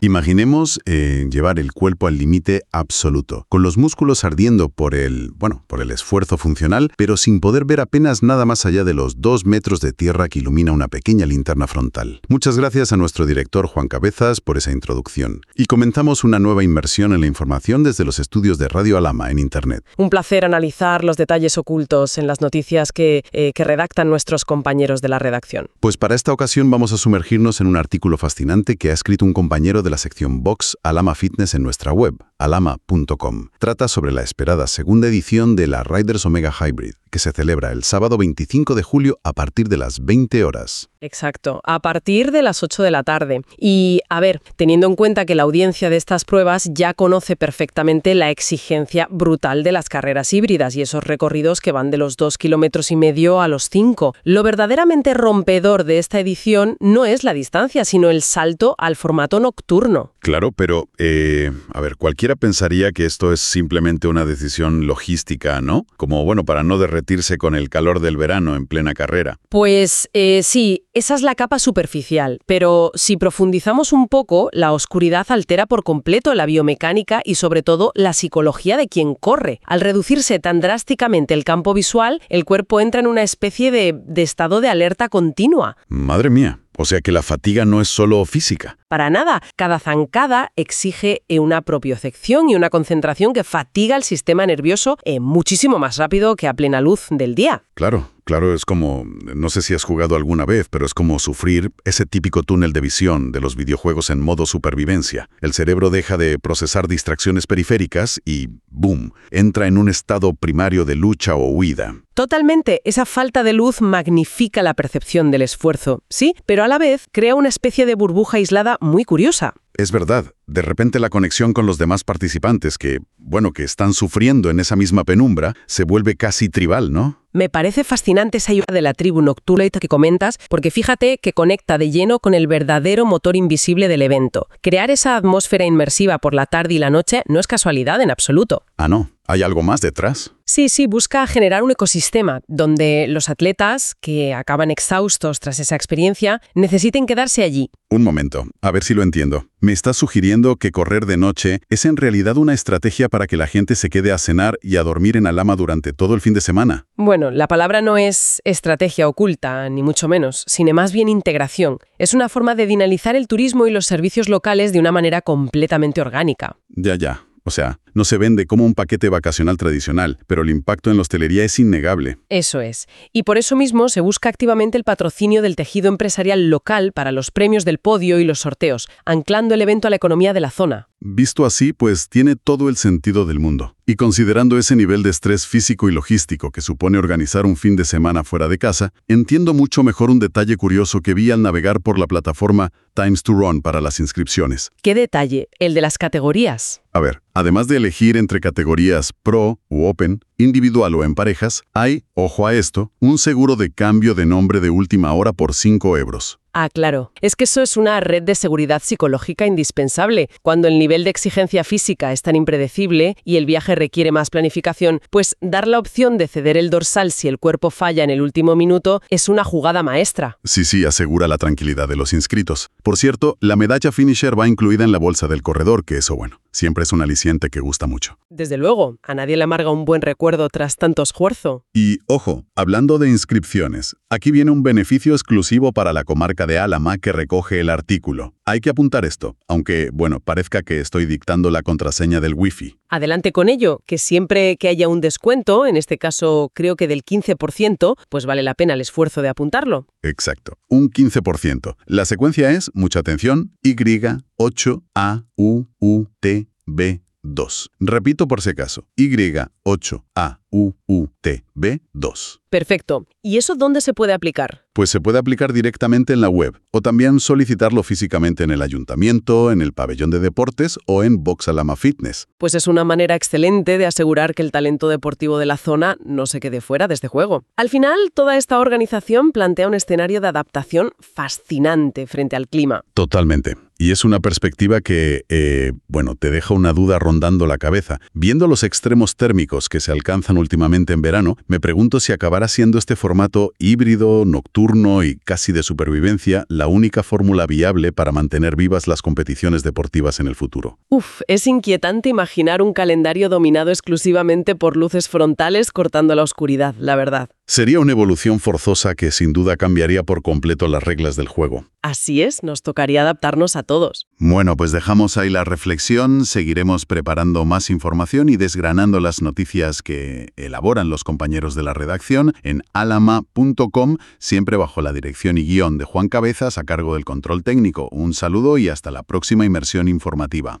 Imaginemos eh, llevar el cuerpo al límite absoluto, con los músculos ardiendo por el, bueno, por el esfuerzo funcional, pero sin poder ver apenas nada más allá de los dos metros de tierra que ilumina una pequeña linterna frontal. Muchas gracias a nuestro director Juan Cabezas por esa introducción. Y comenzamos una nueva inmersión en la información desde los estudios de Radio Alama en Internet. Un placer analizar los detalles ocultos en las noticias que, eh, que redactan nuestros compañeros de la redacción. Pues para esta ocasión vamos a sumergirnos en un artículo fascinante que ha escrito un compañero de de la sección Box Alama Fitness en nuestra web, alama.com. Trata sobre la esperada segunda edición de la Riders Omega Hybrid, que se celebra el sábado 25 de julio a partir de las 20 horas. Exacto, a partir de las 8 de la tarde. Y, a ver, teniendo en cuenta que la audiencia de estas pruebas ya conoce perfectamente la exigencia brutal de las carreras híbridas y esos recorridos que van de los 2 kilómetros y medio a los 5. Lo verdaderamente rompedor de esta edición no es la distancia, sino el salto al formato nocturno. Claro, pero, eh, a ver, cualquiera pensaría que esto es simplemente una decisión logística, ¿no? Como, bueno, para no derretirse con el calor del verano en plena carrera. Pues eh, sí, esa es la capa superficial, pero si profundizamos un poco, la oscuridad altera por completo la biomecánica y sobre todo la psicología de quien corre. Al reducirse tan drásticamente el campo visual, el cuerpo entra en una especie de, de estado de alerta continua. Madre mía. O sea que la fatiga no es solo física. Para nada. Cada zancada exige una propiocepción y una concentración que fatiga el sistema nervioso eh, muchísimo más rápido que a plena luz del día. Claro, claro, es como, no sé si has jugado alguna vez, pero es como sufrir ese típico túnel de visión de los videojuegos en modo supervivencia. El cerebro deja de procesar distracciones periféricas y, boom, entra en un estado primario de lucha o huida. Totalmente, esa falta de luz magnifica la percepción del esfuerzo, sí, pero a la vez crea una especie de burbuja aislada muy curiosa. Es verdad, de repente la conexión con los demás participantes que, bueno, que están sufriendo en esa misma penumbra, se vuelve casi tribal, ¿no? Me parece fascinante esa ayuda de la tribu Nocturne que comentas, porque fíjate que conecta de lleno con el verdadero motor invisible del evento. Crear esa atmósfera inmersiva por la tarde y la noche no es casualidad en absoluto. Ah, no. ¿Hay algo más detrás? Sí, sí, busca generar un ecosistema donde los atletas, que acaban exhaustos tras esa experiencia, necesiten quedarse allí. Un momento, a ver si lo entiendo. ¿Me estás sugiriendo que correr de noche es en realidad una estrategia para que la gente se quede a cenar y a dormir en Alama durante todo el fin de semana? Bueno, la palabra no es estrategia oculta, ni mucho menos, sino más bien integración. Es una forma de dinamizar el turismo y los servicios locales de una manera completamente orgánica. Ya, ya. O sea, no se vende como un paquete vacacional tradicional, pero el impacto en la hostelería es innegable. Eso es. Y por eso mismo se busca activamente el patrocinio del tejido empresarial local para los premios del podio y los sorteos, anclando el evento a la economía de la zona. Visto así, pues tiene todo el sentido del mundo. Y considerando ese nivel de estrés físico y logístico que supone organizar un fin de semana fuera de casa, entiendo mucho mejor un detalle curioso que vi al navegar por la plataforma Times to Run para las inscripciones. ¿Qué detalle? El de las categorías. A ver, además de elegir entre categorías Pro u Open, individual o en parejas, hay, ojo a esto, un seguro de cambio de nombre de última hora por 5 euros. Ah, claro. Es que eso es una red de seguridad psicológica indispensable. Cuando el nivel de exigencia física es tan impredecible y el viaje requiere más planificación, pues dar la opción de ceder el dorsal si el cuerpo falla en el último minuto es una jugada maestra. Sí, sí, asegura la tranquilidad de los inscritos. Por cierto, la medalla finisher va incluida en la bolsa del corredor, que eso bueno siempre es un aliciente que gusta mucho. Desde luego, a nadie le amarga un buen recuerdo tras tanto esfuerzo. Y, ojo, hablando de inscripciones, aquí viene un beneficio exclusivo para la comarca de Álama que recoge el artículo. Hay que apuntar esto, aunque, bueno, parezca que estoy dictando la contraseña del Wi-Fi. Adelante con ello, que siempre que haya un descuento, en este caso creo que del 15%, pues vale la pena el esfuerzo de apuntarlo. Exacto, un 15%. La secuencia es, mucha atención, Y, 8, A, U, U, T, B, 2. Repito por si acaso. Y, 8, A, U, U, T, B, 2. Perfecto. ¿Y eso dónde se puede aplicar? Pues se puede aplicar directamente en la web o también solicitarlo físicamente en el ayuntamiento, en el pabellón de deportes o en Boxalama Fitness. Pues es una manera excelente de asegurar que el talento deportivo de la zona no se quede fuera de este juego. Al final, toda esta organización plantea un escenario de adaptación fascinante frente al clima. Totalmente. Y es una perspectiva que, eh, bueno, te deja una duda rondando la cabeza. Viendo los extremos térmicos que se alcanzan últimamente en verano, me pregunto si acabará siendo este formato híbrido, nocturno y casi de supervivencia la única fórmula viable para mantener vivas las competiciones deportivas en el futuro. Uf, es inquietante imaginar un calendario dominado exclusivamente por luces frontales cortando la oscuridad, la verdad. Sería una evolución forzosa que sin duda cambiaría por completo las reglas del juego. Así es, nos tocaría adaptarnos a todos. Bueno, pues dejamos ahí la reflexión, seguiremos preparando más información y desgranando las noticias que elaboran los compañeros de la redacción en alama.com, siempre bajo la dirección y guion de Juan Cabezas a cargo del control técnico. Un saludo y hasta la próxima inmersión informativa.